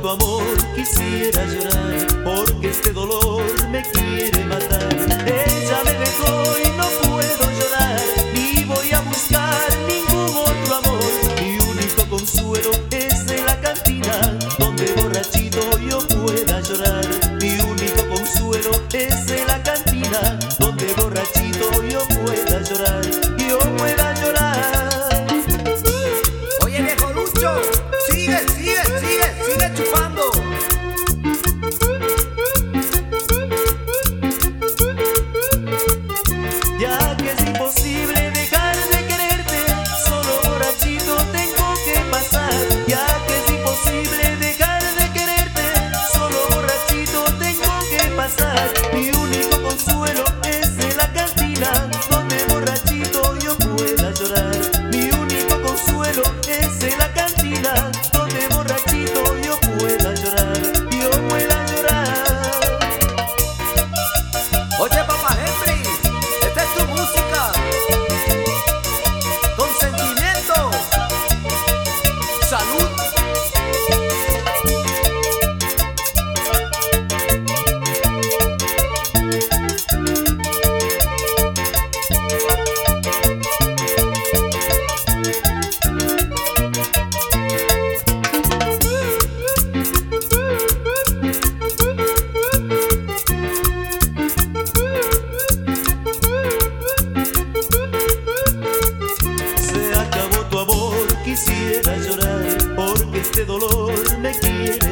tu amor quisiera llorar, porque este dolor me quiere matar. Ella me dejó y no puedo llorar, ni voy a buscar ningún otro amor. Mi único consuelo es en la cantina, donde borrachito yo pueda llorar. Mi único consuelo es en la cantina, donde borrachito yo pueda llorar. Yo pueda llorar. Oye, viejo Lucho. Salud. este dolor me quiere.